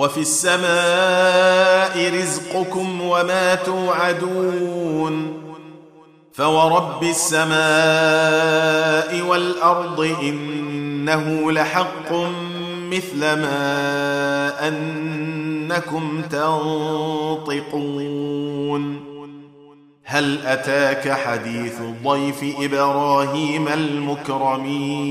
وفي السماء رزقكم وما توعدون فورب السماء والأرض إنه لحق مثل ما أنكم تنطقون هل أتاك حديث ضيف إبراهيم المكرمين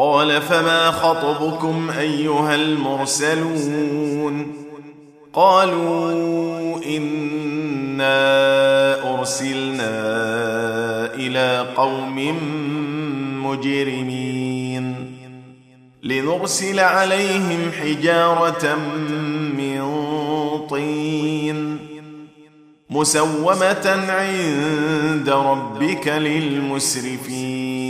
قال فما خطبكم أيها المرسلون قالوا إنا أرسلنا إلى قوم مجرمين لنرسل عليهم حجارة من طين مسومة عند ربك للمسرفين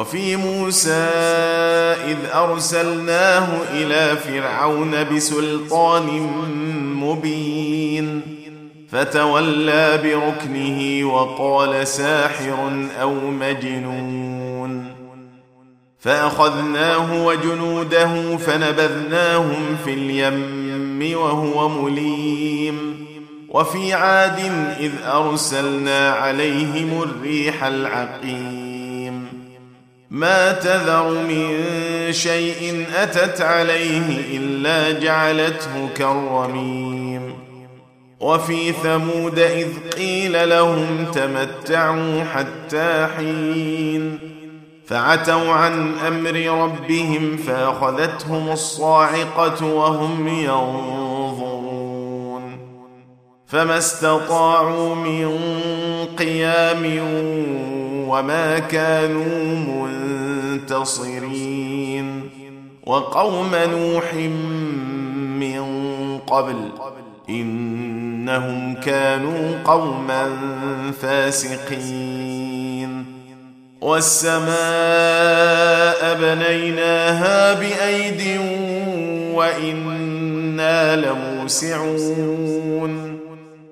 وفي موسى إذ أرسلناه إلى فرعون بسلطان مبين فتولى بركنه وقال ساحر أو مجنون. فأخذناه وجنوده فنبذناهم في اليم وهو مليم. وفي عاد إذ أرسلنا عليهم الريح العقيم. ما تذر من شيء أتت عليه إلا جعلته كالرميم. وفي ثمود إذ قيل لهم تمتعوا حتى حين. فعتوا عن أمر ربهم فأخذتهم الصاعقة وهم ينظرون. فما استطاعوا من قيام وما كانوا منتصرين. وقوم نوح من قبل إنهم كانوا قوما فاسقين. والسماء بنيناها بأيد وإنا لموسعون.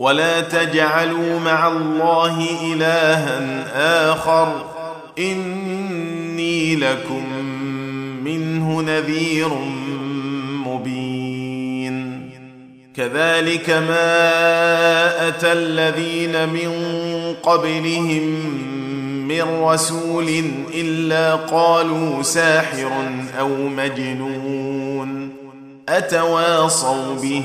ولا تجعلوا مع الله إلها آخر. إني لكم منه نذير مبين. كذلك ما أتى الذين من قبلهم من رسول إلا قالوا ساحر أو مجنون. أتواصوا به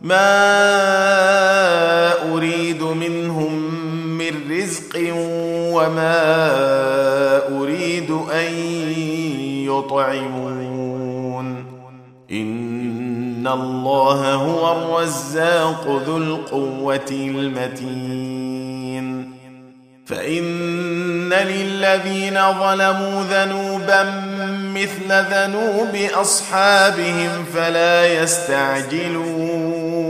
ما اريد منهم من رزق وما اريد ان يطعمون ان الله هو الرزاق ذو القوه المتين فان للذين ظلموا ذنوبا مثل ذنوب اصحابهم فلا يستعجلون